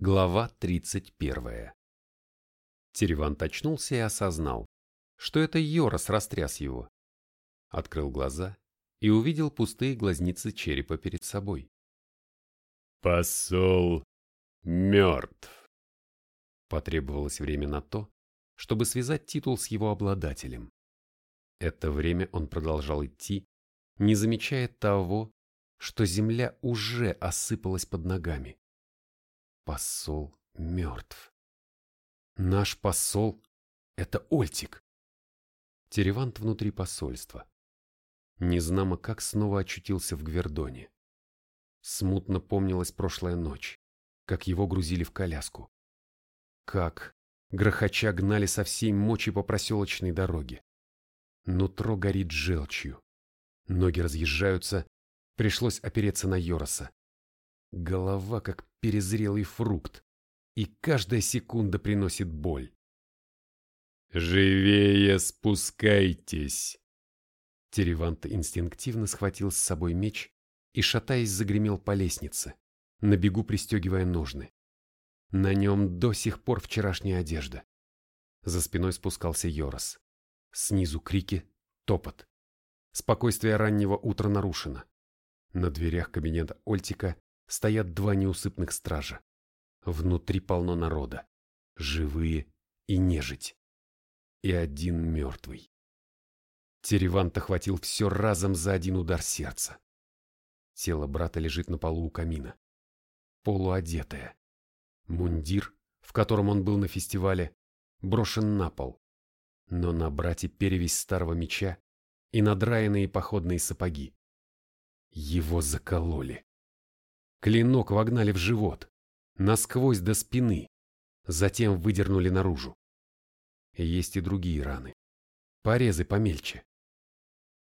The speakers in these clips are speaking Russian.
Глава 31. Теревант очнулся и осознал, что это Йорос растряс его. Открыл глаза и увидел пустые глазницы черепа перед собой. «Посол мертв!» Потребовалось время на то, чтобы связать титул с его обладателем. Это время он продолжал идти, не замечая того, что земля уже осыпалась под ногами. Посол мертв. Наш посол — это Ольтик. Теревант внутри посольства. Незнамо как снова очутился в Гвердоне. Смутно помнилась прошлая ночь, как его грузили в коляску. Как, грохоча, гнали со всей мочи по проселочной дороге. Нутро горит желчью. Ноги разъезжаются, пришлось опереться на Йороса. Голова как перезрелый фрукт, и каждая секунда приносит боль. «Живее спускайтесь!» Теревант инстинктивно схватил с собой меч и, шатаясь, загремел по лестнице, на бегу пристегивая ножны. На нем до сих пор вчерашняя одежда. За спиной спускался Йорос. Снизу крики, топот. Спокойствие раннего утра нарушено. На дверях кабинета Ольтика стоят два неусыпных стража. Внутри полно народа, живые и нежить. И один мертвый. Теревант охватил все разом за один удар сердца. Тело брата лежит на полу у камина. Полуодетое. Мундир, в котором он был на фестивале, брошен на пол. Но на брате перевесь старого меча и надраенные походные сапоги. Его закололи. Клинок вогнали в живот, насквозь до спины, затем выдернули наружу. Есть и другие раны. Порезы помельче.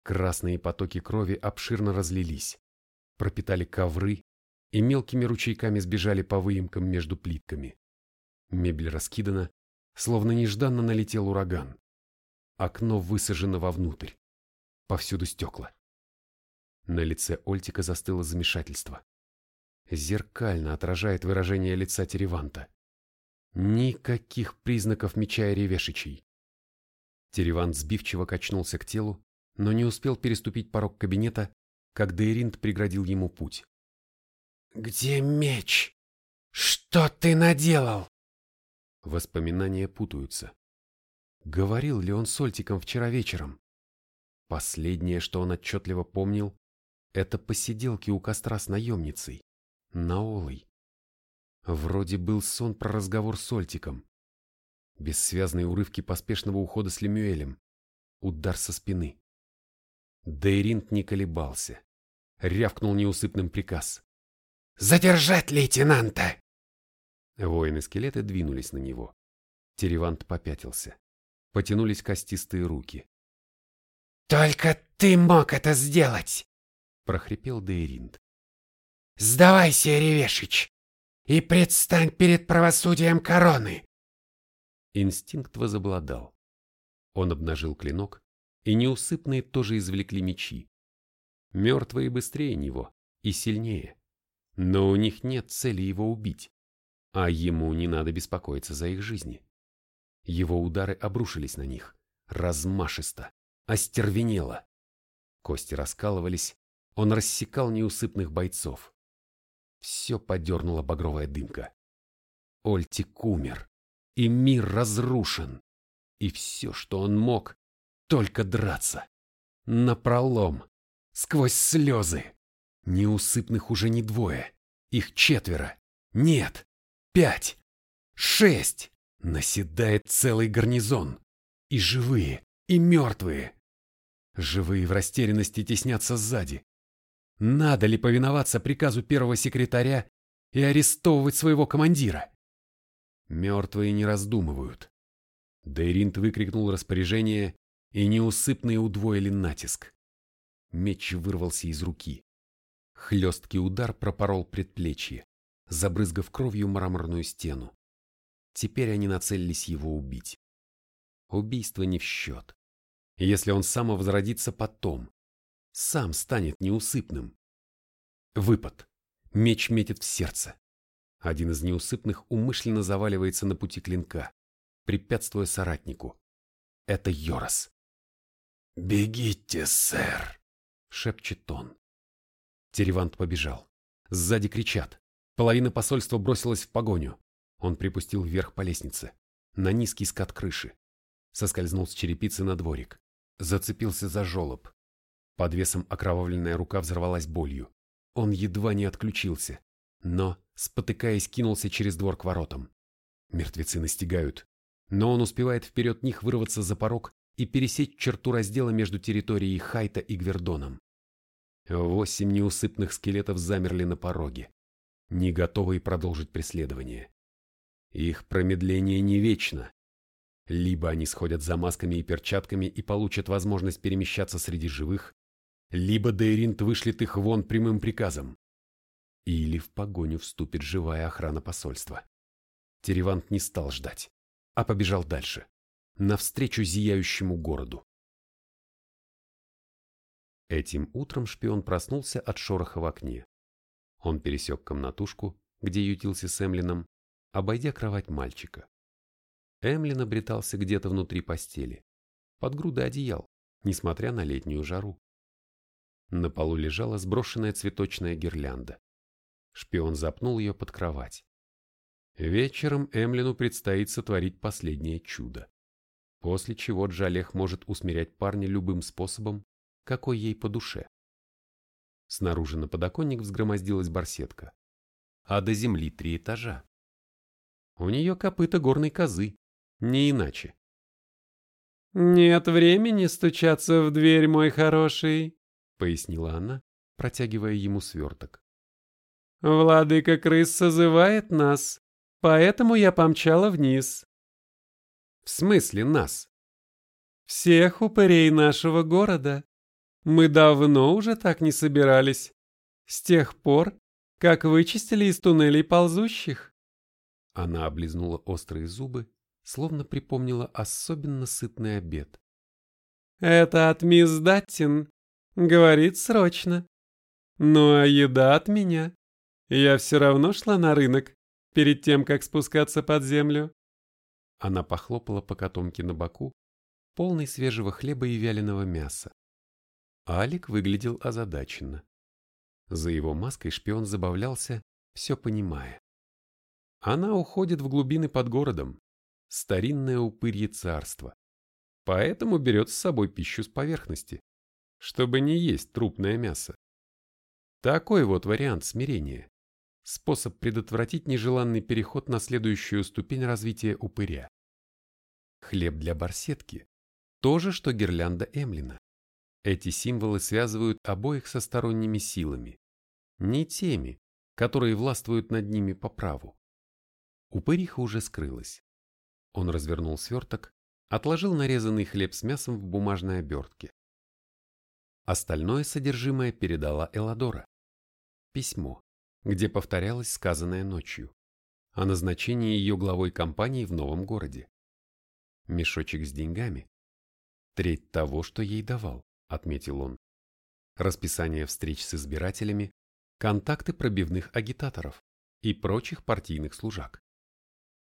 Красные потоки крови обширно разлились, пропитали ковры и мелкими ручейками сбежали по выемкам между плитками. Мебель раскидана, словно нежданно налетел ураган. Окно высажено вовнутрь. Повсюду стекла. На лице Ольтика застыло замешательство зеркально отражает выражение лица Тереванта. Никаких признаков меча и ревешичей. Теревант сбивчиво качнулся к телу, но не успел переступить порог кабинета, как Дейринт преградил ему путь. «Где меч? Что ты наделал?» Воспоминания путаются. Говорил ли он с Ольтиком вчера вечером? Последнее, что он отчетливо помнил, это посиделки у костра с наемницей. Наолой. Вроде был сон про разговор с Ольтиком. Бессвязные урывки поспешного ухода с Лемюэлем. Удар со спины. Дейринт не колебался. Рявкнул неусыпным приказ. «Задержать лейтенанта!» Воины-скелеты двинулись на него. Теревант попятился. Потянулись костистые руки. «Только ты мог это сделать!» — прохрипел Дейринт. Сдавайся, Ревешич, и предстань перед правосудием короны. Инстинкт возобладал. Он обнажил клинок, и неусыпные тоже извлекли мечи. Мертвые быстрее него и сильнее. Но у них нет цели его убить, а ему не надо беспокоиться за их жизни. Его удары обрушились на них, размашисто, остервенело. Кости раскалывались, он рассекал неусыпных бойцов. Все подернула багровая дымка. Ольтик умер, и мир разрушен. И все, что он мог, только драться. Напролом, сквозь слезы. Неусыпных уже не двое, их четверо. Нет, пять, шесть. Наседает целый гарнизон. И живые, и мертвые. Живые в растерянности теснятся сзади, надо ли повиноваться приказу первого секретаря и арестовывать своего командира? Мертвые не раздумывают. Дейринт выкрикнул распоряжение, и неусыпные удвоили натиск. Меч вырвался из руки. Хлесткий удар пропорол предплечье, забрызгав кровью мраморную стену. Теперь они нацелились его убить. Убийство не в счет. Если он самовозродится потом, сам станет неусыпным. Выпад. Меч метит в сердце. Один из неусыпных умышленно заваливается на пути клинка, препятствуя соратнику. Это Йорос. «Бегите, сэр!» — шепчет он. Теревант побежал. Сзади кричат. Половина посольства бросилась в погоню. Он припустил вверх по лестнице, на низкий скат крыши. Соскользнул с черепицы на дворик. Зацепился за жолоб. Под весом окровавленная рука взорвалась болью. Он едва не отключился, но, спотыкаясь, кинулся через двор к воротам. Мертвецы настигают, но он успевает вперед них вырваться за порог и пересечь черту раздела между территорией Хайта и Гвердоном. Восемь неусыпных скелетов замерли на пороге, не готовые продолжить преследование. Их промедление не вечно. Либо они сходят за масками и перчатками и получат возможность перемещаться среди живых, либо Дейринт вышлет их вон прямым приказом. Или в погоню вступит живая охрана посольства. Теревант не стал ждать, а побежал дальше, навстречу зияющему городу. Этим утром шпион проснулся от шороха в окне. Он пересек комнатушку, где ютился с Эмлином, обойдя кровать мальчика. Эмлин обретался где-то внутри постели, под грудой одеял, несмотря на летнюю жару. На полу лежала сброшенная цветочная гирлянда. Шпион запнул ее под кровать. Вечером Эмлину предстоит сотворить последнее чудо, после чего Джалех может усмирять парня любым способом, какой ей по душе. Снаружи на подоконник взгромоздилась барсетка, а до земли три этажа. У нее копыта горной козы, не иначе. «Нет времени стучаться в дверь, мой хороший», — пояснила она, протягивая ему сверток. «Владыка крыс созывает нас, поэтому я помчала вниз». «В смысле нас?» «Всех упырей нашего города. Мы давно уже так не собирались. С тех пор, как вычистили из туннелей ползущих». Она облизнула острые зубы, словно припомнила особенно сытный обед. «Это от мисс Даттин. Говорит срочно. Ну а еда от меня. Я все равно шла на рынок, перед тем, как спускаться под землю». Она похлопала по котомке на боку, полной свежего хлеба и вяленого мяса. Алик выглядел озадаченно. За его маской шпион забавлялся, все понимая. Она уходит в глубины под городом, старинное упырье царство. Поэтому берет с собой пищу с поверхности чтобы не есть трупное мясо. Такой вот вариант смирения. Способ предотвратить нежеланный переход на следующую ступень развития упыря. Хлеб для барсетки – то же, что гирлянда Эмлина. Эти символы связывают обоих со сторонними силами, не теми, которые властвуют над ними по праву. Упыриха уже скрылась. Он развернул сверток, отложил нарезанный хлеб с мясом в бумажной обертке. Остальное содержимое передала Эладора. Письмо, где повторялось сказанное ночью, о назначении ее главой компании в новом городе. Мешочек с деньгами. Треть того, что ей давал, отметил он. Расписание встреч с избирателями, контакты пробивных агитаторов и прочих партийных служак.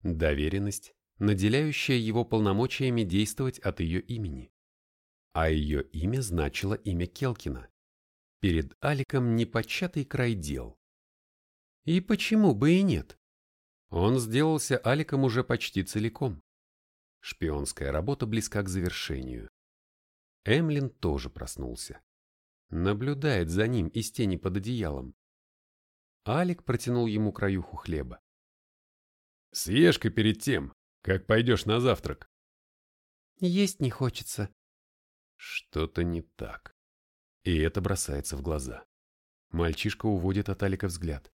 Доверенность, наделяющая его полномочиями действовать от ее имени а ее имя значило имя Келкина. Перед Аликом непочатый край дел. И почему бы и нет? Он сделался Аликом уже почти целиком. Шпионская работа близка к завершению. Эмлин тоже проснулся. Наблюдает за ним из тени под одеялом. Алик протянул ему краюху хлеба. «Съешь-ка перед тем, как пойдешь на завтрак». «Есть не хочется», что-то не так. И это бросается в глаза. Мальчишка уводит от Алика взгляд.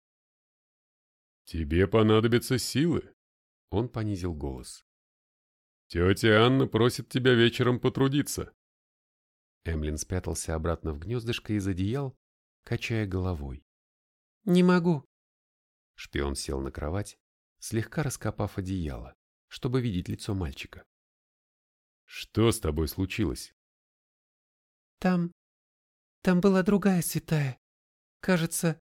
«Тебе понадобятся силы», — он понизил голос. «Тетя Анна просит тебя вечером потрудиться». Эмлин спрятался обратно в гнездышко из одеял, качая головой. «Не могу». Шпион сел на кровать, слегка раскопав одеяло, чтобы видеть лицо мальчика. «Что с тобой случилось?» Там... там была другая святая. Кажется,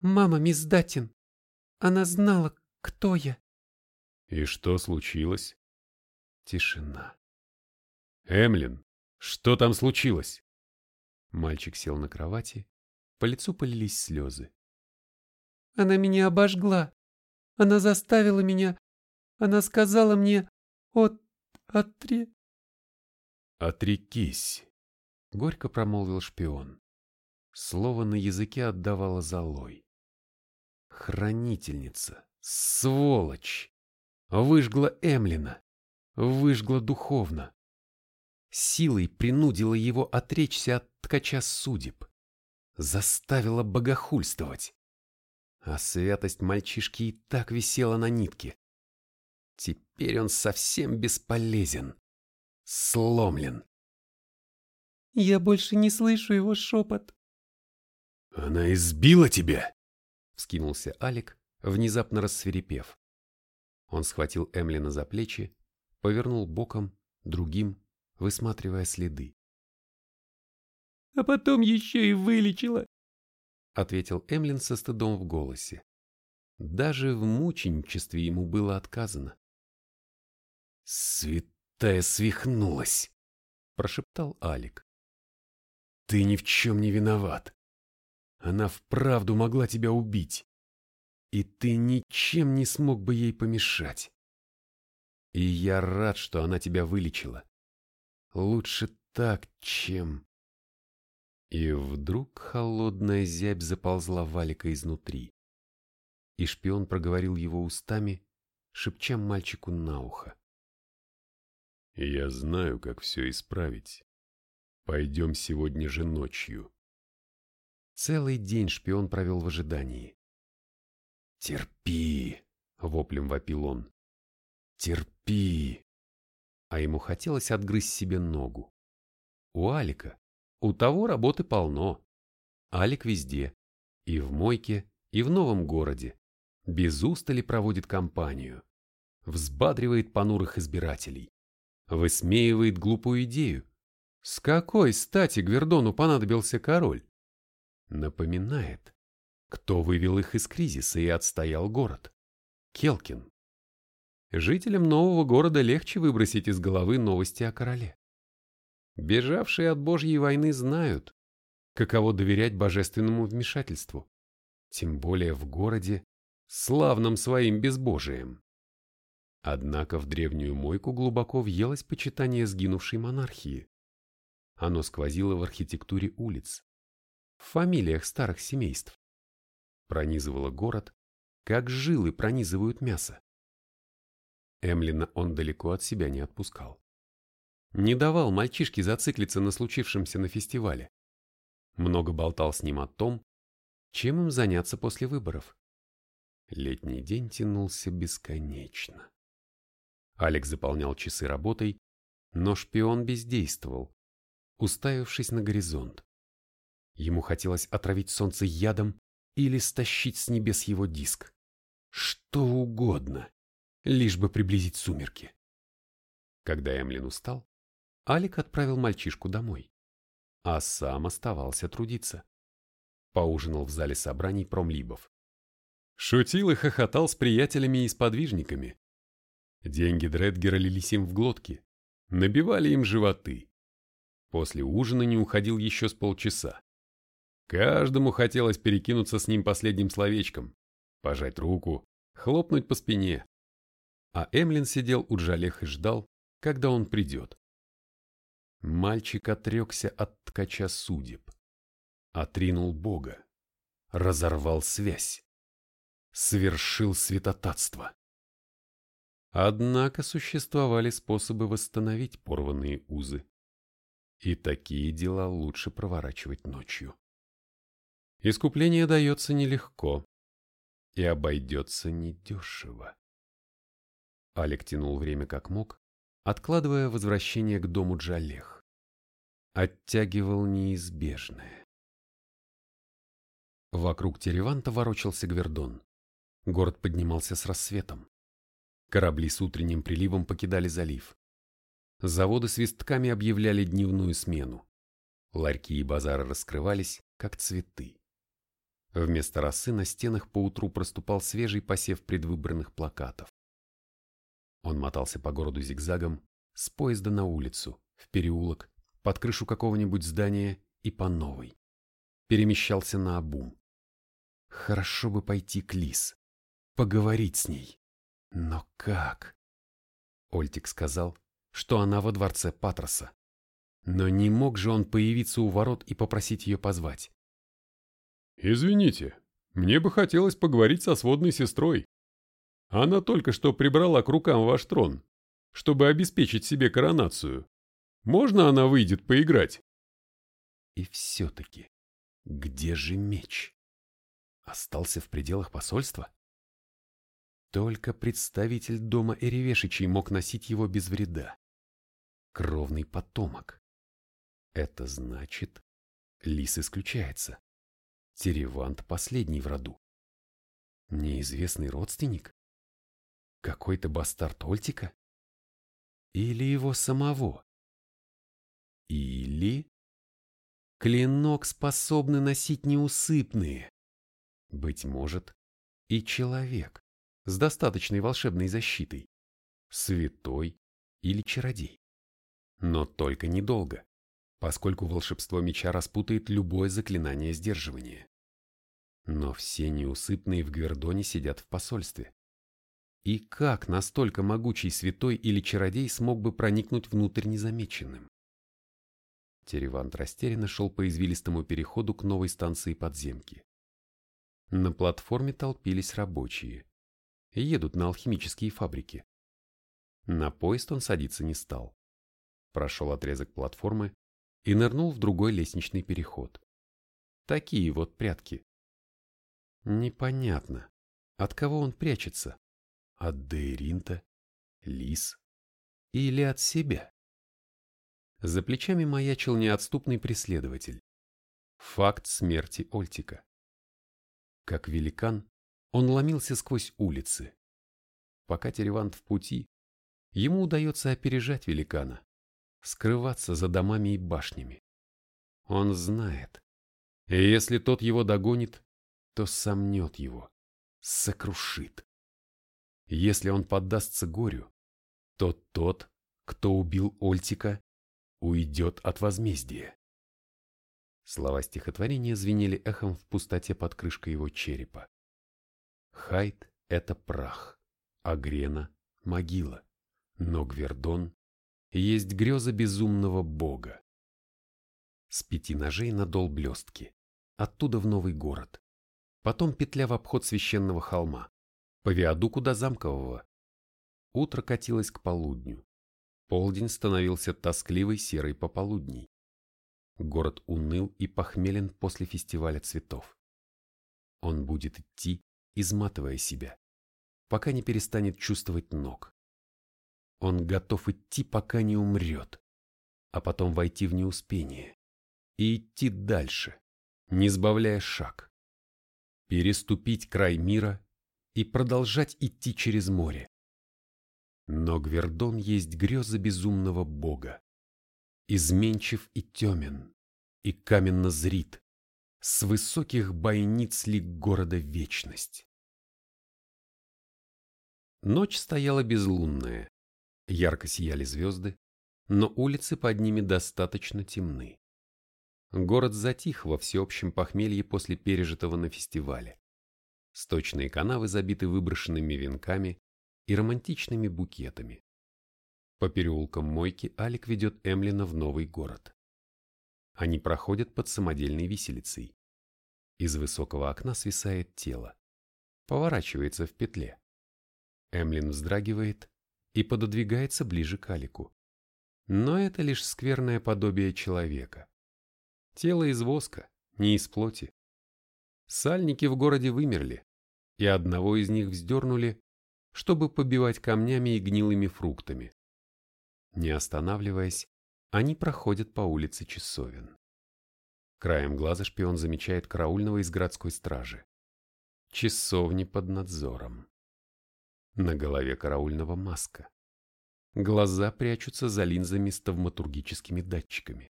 мама мисс Датин. Она знала, кто я. И что случилось? Тишина. Эмлин, что там случилось? Мальчик сел на кровати, по лицу полились слезы. Она меня обожгла. Она заставила меня. Она сказала мне от... отре... «Отрекись», — горько промолвил шпион. Слово на языке отдавало золой. Хранительница, сволочь, выжгла Эмлина, выжгла духовно. Силой принудила его отречься от ткача судеб, заставила богохульствовать. А святость мальчишки и так висела на нитке. Теперь он совсем бесполезен, сломлен. Я больше не слышу его шепот. «Она избила тебя!» — вскинулся Алик, внезапно рассверепев. Он схватил Эмлина за плечи, повернул боком, другим, высматривая следы. «А потом еще и вылечила!» — ответил Эмлин со стыдом в голосе. Даже в мученичестве ему было отказано. «Святая свихнулась!» — прошептал Алик. «Ты ни в чем не виноват. Она вправду могла тебя убить, и ты ничем не смог бы ей помешать. И я рад, что она тебя вылечила. Лучше так, чем... И вдруг холодная зябь заползла Валика изнутри. И шпион проговорил его устами, шепча мальчику на ухо. «Я знаю, как все исправить. Пойдем сегодня же ночью». Целый день шпион провел в ожидании. «Терпи!» — воплем вопил он. «Терпи!» А ему хотелось отгрызть себе ногу. У Алика, у того работы полно. Алик везде. И в мойке, и в новом городе. Без устали проводит кампанию. Взбадривает понурых избирателей. Высмеивает глупую идею. С какой стати Гвердону понадобился король? Напоминает, кто вывел их из кризиса и отстоял город. Келкин. Жителям нового города легче выбросить из головы новости о короле. Бежавшие от Божьей войны знают, каково доверять божественному вмешательству, тем более в городе, славном своим безбожием. Однако в древнюю мойку глубоко въелось почитание сгинувшей монархии. Оно сквозило в архитектуре улиц, в фамилиях старых семейств. Пронизывало город, как жилы пронизывают мясо. Эмлина он далеко от себя не отпускал. Не давал мальчишке зациклиться на случившемся на фестивале. Много болтал с ним о том, чем им заняться после выборов. Летний день тянулся бесконечно. Алекс заполнял часы работой, но шпион бездействовал, уставившись на горизонт. Ему хотелось отравить солнце ядом или стащить с небес его диск. Что угодно, лишь бы приблизить сумерки. Когда Эмлин устал, Алик отправил мальчишку домой, а сам оставался трудиться. Поужинал в зале собраний промлибов. Шутил и хохотал с приятелями и сподвижниками. Деньги Дредгера лились им в глотки, набивали им животы. После ужина не уходил еще с полчаса. Каждому хотелось перекинуться с ним последним словечком, пожать руку, хлопнуть по спине. А Эмлин сидел у Джалех и ждал, когда он придет. Мальчик отрекся от ткача судеб, отринул Бога, разорвал связь, совершил святотатство. Однако существовали способы восстановить порванные узы. И такие дела лучше проворачивать ночью. Искупление дается нелегко и обойдется недешево. Алик тянул время как мог, откладывая возвращение к дому Джалех. Оттягивал неизбежное. Вокруг Тереванта ворочался Гвердон. Город поднимался с рассветом. Корабли с утренним приливом покидали залив. Заводы свистками объявляли дневную смену. Ларьки и базары раскрывались, как цветы. Вместо росы на стенах поутру проступал свежий посев предвыборных плакатов. Он мотался по городу зигзагом, с поезда на улицу, в переулок, под крышу какого-нибудь здания и по новой. Перемещался на обум. Хорошо бы пойти к Лис, поговорить с ней. Но как? Ольтик сказал, что она во дворце Патроса. Но не мог же он появиться у ворот и попросить ее позвать. «Извините, мне бы хотелось поговорить со сводной сестрой. Она только что прибрала к рукам ваш трон, чтобы обеспечить себе коронацию. Можно она выйдет поиграть?» И все-таки, где же меч? Остался в пределах посольства? Только представитель дома Эревешичей мог носить его без вреда. Кровный потомок. Это значит, лис исключается. Теревант последний в роду. Неизвестный родственник? Какой-то бастард Ольтика? Или его самого? Или... Клинок способны носить неусыпные. Быть может, и человек с достаточной волшебной защитой. Святой или чародей. Но только недолго, поскольку волшебство меча распутает любое заклинание сдерживания. Но все неусыпные в Гвердоне сидят в посольстве. И как настолько могучий святой или чародей смог бы проникнуть внутрь незамеченным? Теревант растерянно шел по извилистому переходу к новой станции подземки. На платформе толпились рабочие. Едут на алхимические фабрики. На поезд он садиться не стал. Прошел отрезок платформы и нырнул в другой лестничный переход. Такие вот прятки. Непонятно, от кого он прячется? От Дейринта? Лис? Или от себя? За плечами маячил неотступный преследователь. Факт смерти Ольтика. Как великан, он ломился сквозь улицы. Пока Теревант в пути, ему удается опережать великана, скрываться за домами и башнями. Он знает, и если тот его догонит, то сомнет его, сокрушит. Если он поддастся горю, то тот, кто убил Ольтика, уйдет от возмездия. Слова стихотворения звенели эхом в пустоте под крышкой его черепа. Хайт — это прах, а Грена — могила, но Гвердон есть греза безумного бога. С пяти ножей надол блестки, оттуда в новый город. Потом петля в обход священного холма, по виадуку до замкового. Утро катилось к полудню. Полдень становился тоскливой серой пополудней. Город уныл и похмелен после фестиваля цветов. Он будет идти, изматывая себя, пока не перестанет чувствовать ног. Он готов идти, пока не умрет, а потом войти в неуспение и идти дальше, не сбавляя шаг. Переступить край мира и продолжать идти через море. Но Гвердон есть греза безумного бога, изменчив и темен, и каменно зрит, с высоких бойниц ли города вечность. Ночь стояла безлунная, ярко сияли звезды, но улицы под ними достаточно темны. Город затих во всеобщем похмелье после пережитого на фестивале. Сточные канавы забиты выброшенными венками и романтичными букетами. По переулкам Мойки Алик ведет Эмлина в новый город. Они проходят под самодельной виселицей. Из высокого окна свисает тело. Поворачивается в петле. Эмлин вздрагивает и пододвигается ближе к Алику. Но это лишь скверное подобие человека. Тело из воска, не из плоти. Сальники в городе вымерли, и одного из них вздернули, чтобы побивать камнями и гнилыми фруктами. Не останавливаясь, они проходят по улице Часовен. Краем глаза шпион замечает караульного из городской стражи. Часовни под надзором. На голове караульного маска. Глаза прячутся за линзами с тавматургическими датчиками.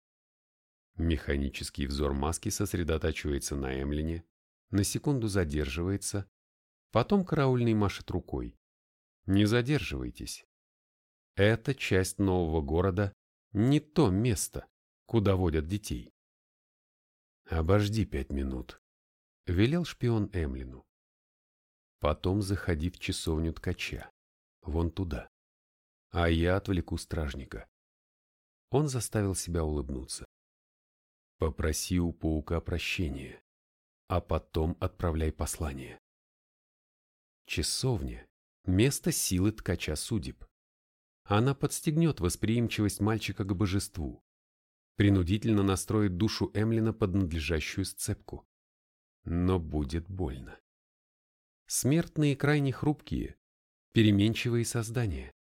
Механический взор маски сосредотачивается на Эмлине, на секунду задерживается, потом караульный машет рукой. Не задерживайтесь. Эта часть нового города не то место, куда водят детей. «Обожди пять минут», — велел шпион Эмлину. «Потом заходи в часовню ткача, вон туда, а я отвлеку стражника». Он заставил себя улыбнуться. «Попроси у паука прощения, а потом отправляй послание». Часовня – место силы ткача судеб. Она подстегнет восприимчивость мальчика к божеству, принудительно настроит душу Эмлина под надлежащую сцепку. Но будет больно. Смертные крайне хрупкие, переменчивые создания,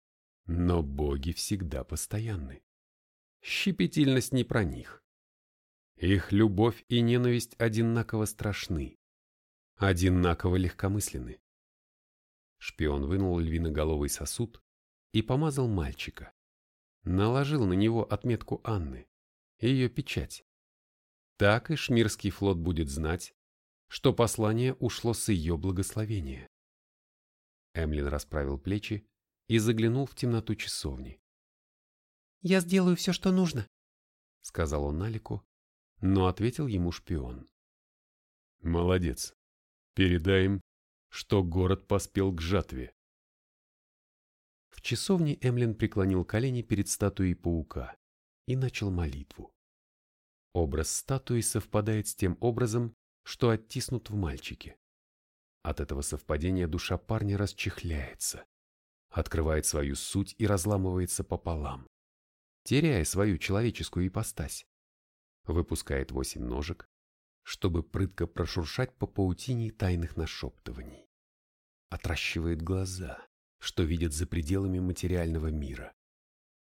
но боги всегда постоянны. Щепетильность не про них. Их любовь и ненависть одинаково страшны, одинаково легкомысленны. Шпион вынул львиноголовый сосуд и помазал мальчика. Наложил на него отметку Анны, ее печать. Так и Шмирский флот будет знать, что послание ушло с ее благословения. Эмлин расправил плечи и заглянул в темноту часовни. «Я сделаю все, что нужно», — сказал он Налику, но ответил ему шпион. «Молодец. Передай им, что город поспел к жатве. В часовне Эмлин преклонил колени перед статуей паука и начал молитву. Образ статуи совпадает с тем образом, что оттиснут в мальчике. От этого совпадения душа парня расчехляется, открывает свою суть и разламывается пополам, теряя свою человеческую ипостась. Выпускает восемь ножек, чтобы прытко прошуршать по паутине тайных нашептываний. Отращивает глаза, что видит за пределами материального мира.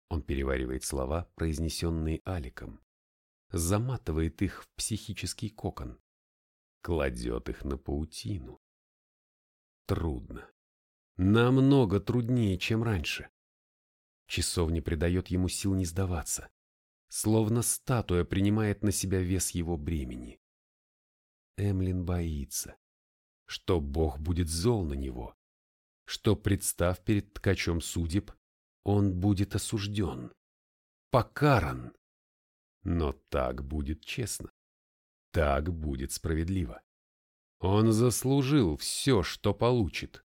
Он переваривает слова, произнесенные Аликом, заматывает их в психический кокон, кладет их на паутину. Трудно. Намного труднее, чем раньше. Часовня придает ему сил не сдаваться, словно статуя принимает на себя вес его бремени. Эмлин боится, что Бог будет зол на него, что, представ перед ткачом судеб, он будет осужден, покаран. Но так будет честно, так будет справедливо. Он заслужил все, что получит.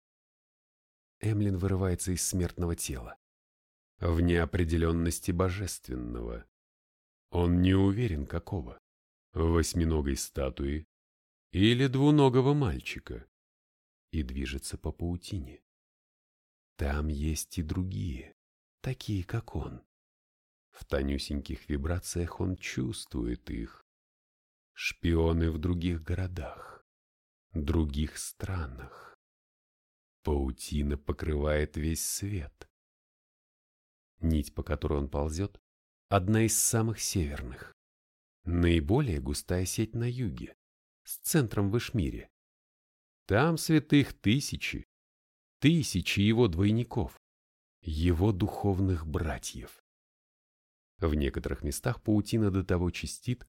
Эмлин вырывается из смертного тела, в неопределенности божественного. Он не уверен, какого. Восьминогой статуи или двуногого мальчика и движется по паутине. Там есть и другие, такие как он. В тонюсеньких вибрациях он чувствует их. Шпионы в других городах, других странах. Паутина покрывает весь свет. Нить, по которой он ползет, одна из самых северных. Наиболее густая сеть на юге, с центром в Ишмире. Там святых тысячи, тысячи его двойников, его духовных братьев. В некоторых местах паутина до того чистит,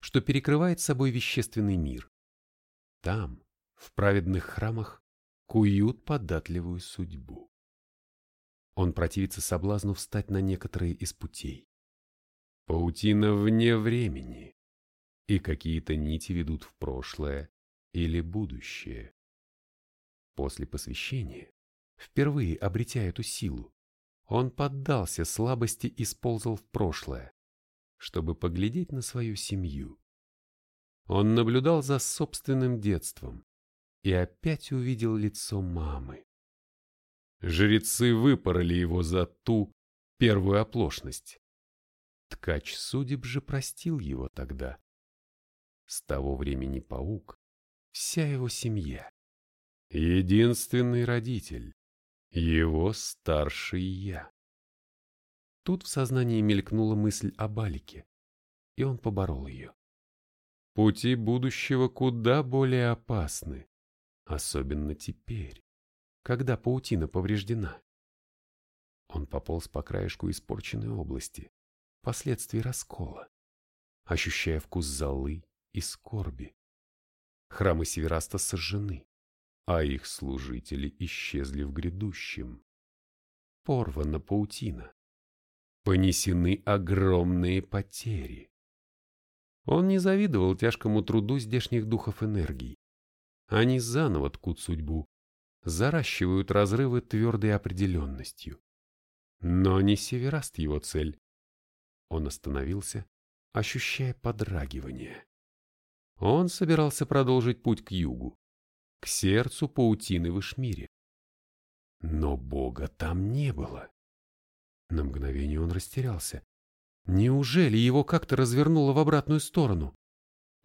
что перекрывает собой вещественный мир. Там, в праведных храмах, куют податливую судьбу. Он противится соблазну встать на некоторые из путей. Паутина вне времени, и какие-то нити ведут в прошлое или будущее. После посвящения, впервые обретя эту силу, он поддался слабости и сползал в прошлое, чтобы поглядеть на свою семью. Он наблюдал за собственным детством и опять увидел лицо мамы. Жрецы выпороли его за ту первую оплошность. Ткач судеб же простил его тогда. С того времени паук, вся его семья, единственный родитель, его старший я. Тут в сознании мелькнула мысль о Балике, и он поборол ее. Пути будущего куда более опасны, особенно теперь, когда паутина повреждена. Он пополз по краешку испорченной области, последствий раскола, ощущая вкус золы и скорби. Храмы Севераста сожжены, а их служители исчезли в грядущем. Порвана паутина. Понесены огромные потери. Он не завидовал тяжкому труду здешних духов энергий. Они заново ткут судьбу, заращивают разрывы твердой определенностью. Но не Севераст его цель. Он остановился, ощущая подрагивание. Он собирался продолжить путь к югу, к сердцу паутины в Ишмире. Но Бога там не было. На мгновение он растерялся. Неужели его как-то развернуло в обратную сторону?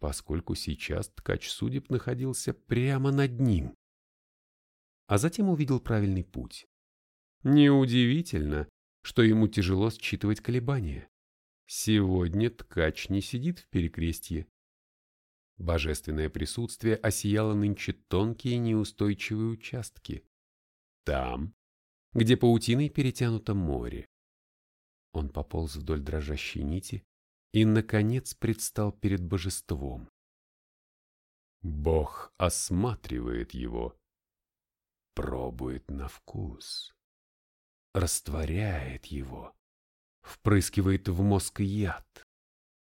Поскольку сейчас ткач судеб находился прямо над ним. А затем увидел правильный путь. Неудивительно, что ему тяжело считывать колебания. Сегодня ткач не сидит в перекрестье. Божественное присутствие осияло нынче тонкие неустойчивые участки. Там, где паутиной перетянуто море. Он пополз вдоль дрожащей нити и, наконец, предстал перед божеством. Бог осматривает его, пробует на вкус, растворяет его, впрыскивает в мозг яд,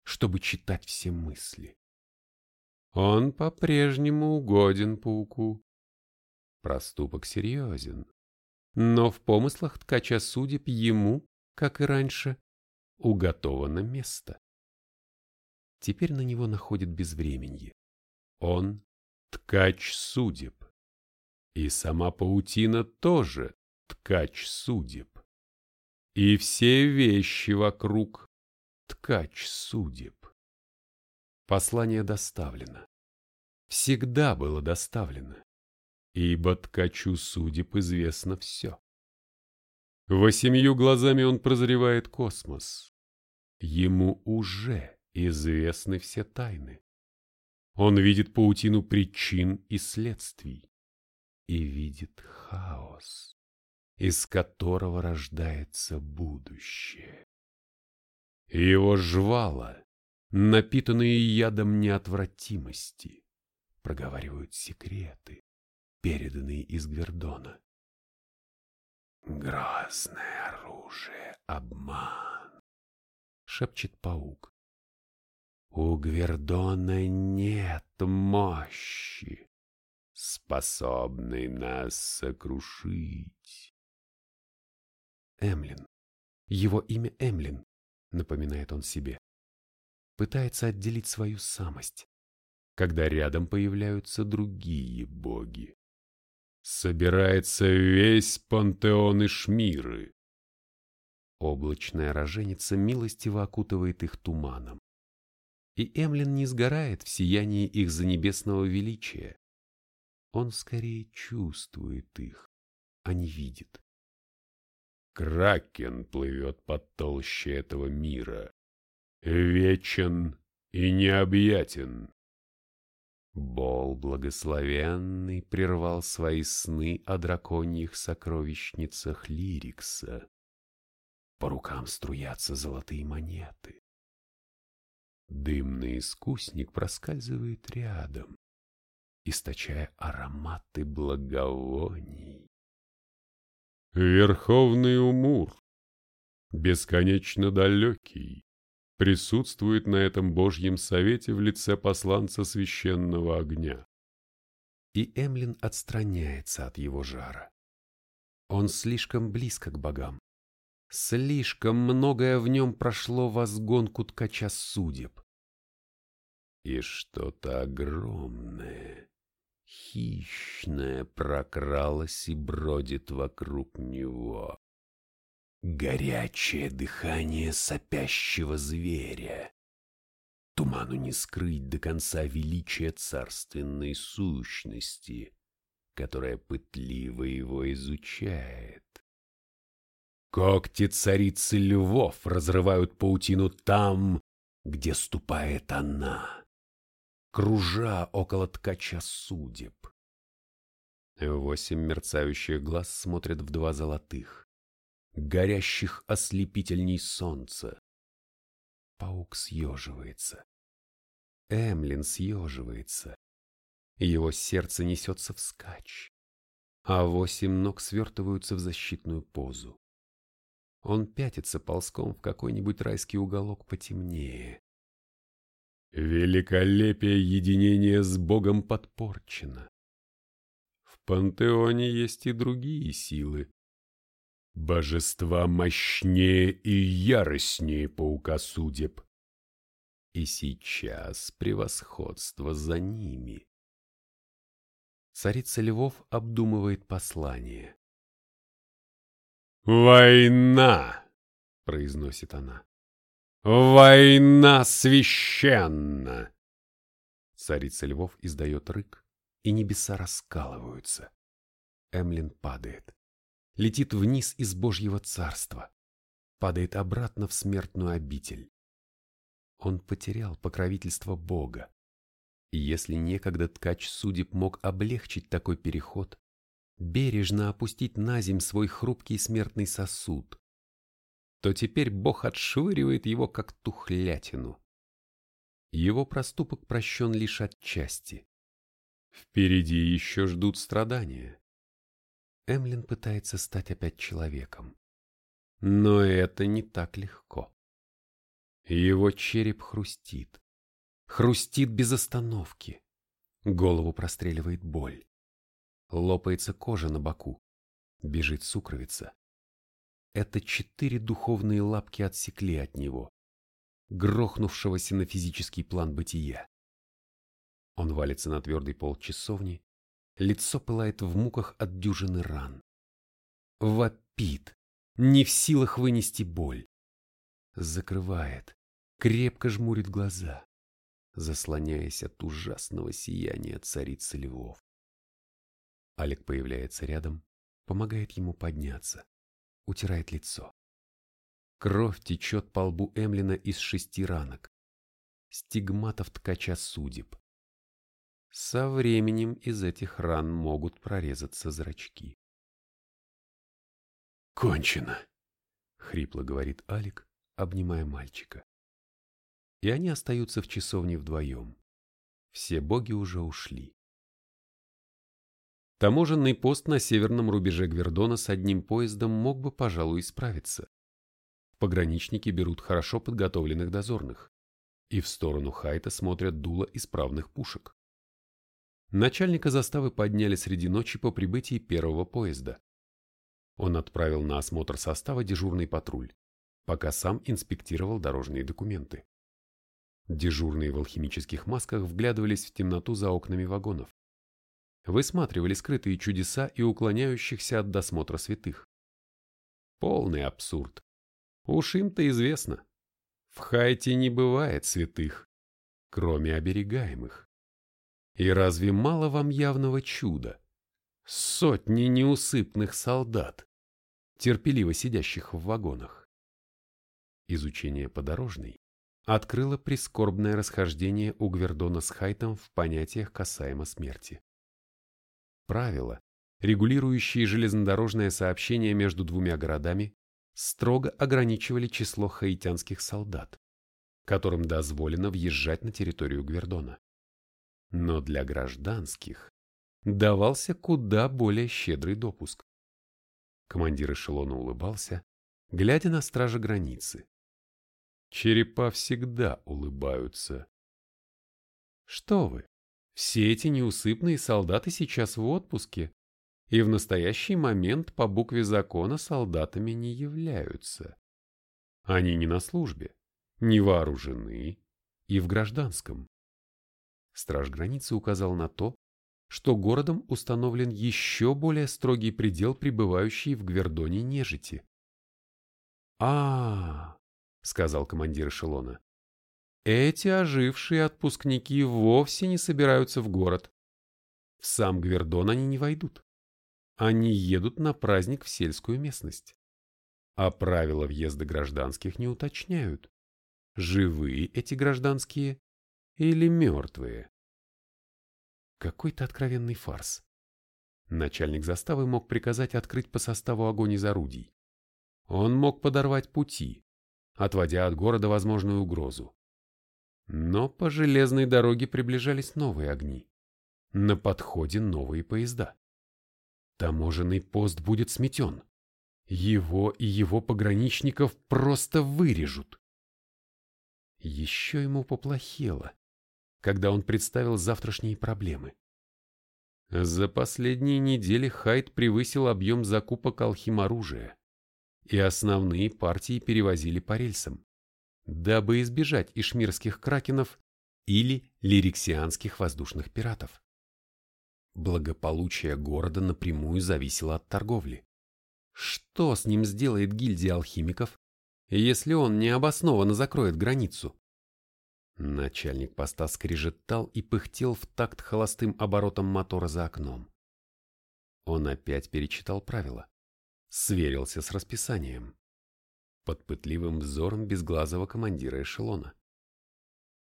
чтобы читать все мысли. Он по-прежнему угоден пауку. Проступок серьезен, но в помыслах ткача судеб ему как и раньше, уготовано место. Теперь на него находит безвременье. Он — ткач судеб. И сама паутина тоже ткач судеб. И все вещи вокруг — ткач судеб. Послание доставлено. Всегда было доставлено. Ибо ткачу судеб известно все. Восемью глазами он прозревает космос. Ему уже известны все тайны. Он видит паутину причин и следствий. И видит хаос, из которого рождается будущее. Его жвала, напитанные ядом неотвратимости, проговаривают секреты, переданные из Гвердона. Грозное оружие, обман, шепчет паук. У Гвердона нет мощи, способной нас сокрушить. Эмлин. Его имя Эмлин, напоминает он себе. Пытается отделить свою самость, когда рядом появляются другие боги собирается весь пантеон Ишмиры. Облачная роженица милостиво окутывает их туманом. И Эмлин не сгорает в сиянии их занебесного величия. Он скорее чувствует их, а не видит. Кракен плывет под толще этого мира, вечен и необъятен. Бол благословенный прервал свои сны о драконьих сокровищницах Лирикса. По рукам струятся золотые монеты. Дымный искусник проскальзывает рядом, источая ароматы благовоний. Верховный Умур, бесконечно далекий, присутствует на этом Божьем совете в лице посланца священного огня. И Эмлин отстраняется от его жара. Он слишком близко к богам. Слишком многое в нем прошло возгонку ткача судеб. И что-то огромное, хищное прокралось и бродит вокруг него. Горячее дыхание сопящего зверя. Туману не скрыть до конца величия царственной сущности, которая пытливо его изучает. Когти царицы львов разрывают паутину там, где ступает она, кружа около ткача судеб. Восемь мерцающих глаз смотрят в два золотых горящих ослепительней солнца. Паук съеживается. Эмлин съеживается. Его сердце несется вскачь, а восемь ног свертываются в защитную позу. Он пятится ползком в какой-нибудь райский уголок потемнее. Великолепие единения с Богом подпорчено. В пантеоне есть и другие силы. Божества мощнее и яростнее паука судеб. И сейчас превосходство за ними. Царица Львов обдумывает послание. «Война!» — произносит она. «Война священна!» Царица Львов издает рык, и небеса раскалываются. Эмлин падает. Летит вниз из Божьего царства. Падает обратно в смертную обитель. Он потерял покровительство Бога. И если некогда ткач судеб мог облегчить такой переход, бережно опустить на земь свой хрупкий смертный сосуд, то теперь Бог отшвыривает его как тухлятину. Его проступок прощен лишь отчасти. Впереди еще ждут страдания. Эмлин пытается стать опять человеком. Но это не так легко. Его череп хрустит. Хрустит без остановки. Голову простреливает боль. Лопается кожа на боку. Бежит сукровица. Это четыре духовные лапки отсекли от него, грохнувшегося на физический план бытия. Он валится на твердый пол часовни, лицо пылает в муках от дюжины ран. Вопит, не в силах вынести боль. Закрывает, крепко жмурит глаза, заслоняясь от ужасного сияния царицы львов. Алик появляется рядом, помогает ему подняться утирает лицо. Кровь течет по лбу Эмлина из шести ранок. Стигматов ткача судеб. Со временем из этих ран могут прорезаться зрачки. «Кончено!» — хрипло говорит Алик, обнимая мальчика. И они остаются в часовне вдвоем. Все боги уже ушли. Таможенный пост на северном рубеже Гвердона с одним поездом мог бы, пожалуй, справиться. Пограничники берут хорошо подготовленных дозорных, и в сторону Хайта смотрят дуло исправных пушек. Начальника заставы подняли среди ночи по прибытии первого поезда. Он отправил на осмотр состава дежурный патруль, пока сам инспектировал дорожные документы. Дежурные в алхимических масках вглядывались в темноту за окнами вагонов высматривали скрытые чудеса и уклоняющихся от досмотра святых. Полный абсурд. Уж им-то известно. В Хайте не бывает святых, кроме оберегаемых. И разве мало вам явного чуда? Сотни неусыпных солдат, терпеливо сидящих в вагонах. Изучение подорожной открыло прискорбное расхождение у Гвердона с Хайтом в понятиях касаемо смерти. Правила, регулирующие железнодорожное сообщение между двумя городами, строго ограничивали число хаитянских солдат, которым дозволено въезжать на территорию Гвердона. Но для гражданских давался куда более щедрый допуск. Командир эшелона улыбался, глядя на стража границы. Черепа всегда улыбаются. Что вы, все эти неусыпные солдаты сейчас в отпуске, и в настоящий момент по букве закона солдатами не являются. Они не на службе, не вооружены и в гражданском. Страж границы указал на то, что городом установлен еще более строгий предел пребывающей в Гвердоне нежити. а, -а, сказал командир эшелона. Эти ожившие отпускники вовсе не собираются в город. В сам Гвердон они не войдут. Они едут на праздник в сельскую местность. А правила въезда гражданских не уточняют. Живые эти гражданские или мертвые? Какой-то откровенный фарс. Начальник заставы мог приказать открыть по составу огонь из орудий. Он мог подорвать пути, отводя от города возможную угрозу. Но по железной дороге приближались новые огни. На подходе новые поезда. Таможенный пост будет сметен. Его и его пограничников просто вырежут. Еще ему поплохело, когда он представил завтрашние проблемы. За последние недели Хайд превысил объем закупок алхиморужия, и основные партии перевозили по рельсам, дабы избежать ишмирских кракенов или лириксианских воздушных пиратов. Благополучие города напрямую зависело от торговли. Что с ним сделает гильдия алхимиков, если он необоснованно закроет границу? Начальник поста скрежетал и пыхтел в такт холостым оборотом мотора за окном. Он опять перечитал правила, сверился с расписанием, под пытливым взором безглазого командира эшелона.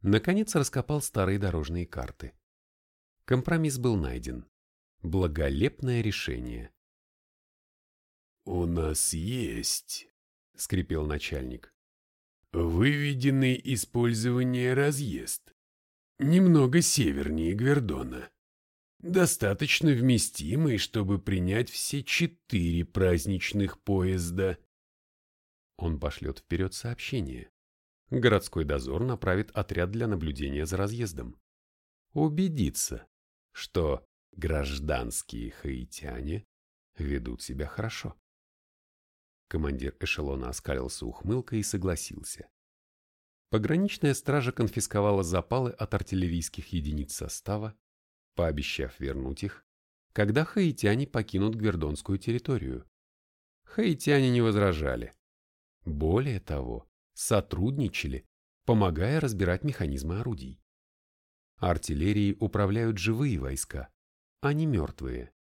Наконец раскопал старые дорожные карты. Компромисс был найден. Благолепное решение. «У нас есть», — скрипел начальник, — «выведенный использование разъезд. Немного севернее Гвердона. Достаточно вместимый, чтобы принять все четыре праздничных поезда». Он пошлет вперед сообщение. Городской дозор направит отряд для наблюдения за разъездом. Убедиться, что гражданские хаитяне ведут себя хорошо. Командир эшелона оскалился ухмылкой и согласился. Пограничная стража конфисковала запалы от артиллерийских единиц состава, пообещав вернуть их, когда хаитяне покинут гвердонскую территорию. Хаитяне не возражали. Более того, сотрудничали, помогая разбирать механизмы орудий. Артиллерией управляют живые войска, а не мертвые.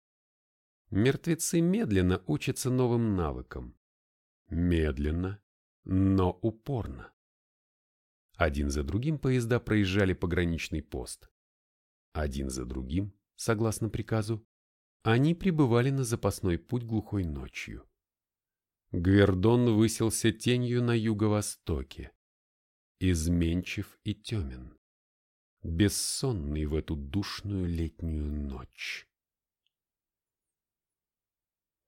Мертвецы медленно учатся новым навыкам. Медленно, но упорно. Один за другим поезда проезжали пограничный пост. Один за другим, согласно приказу, они прибывали на запасной путь глухой ночью. Гвердон высился тенью на юго-востоке, изменчив и темен, бессонный в эту душную летнюю ночь.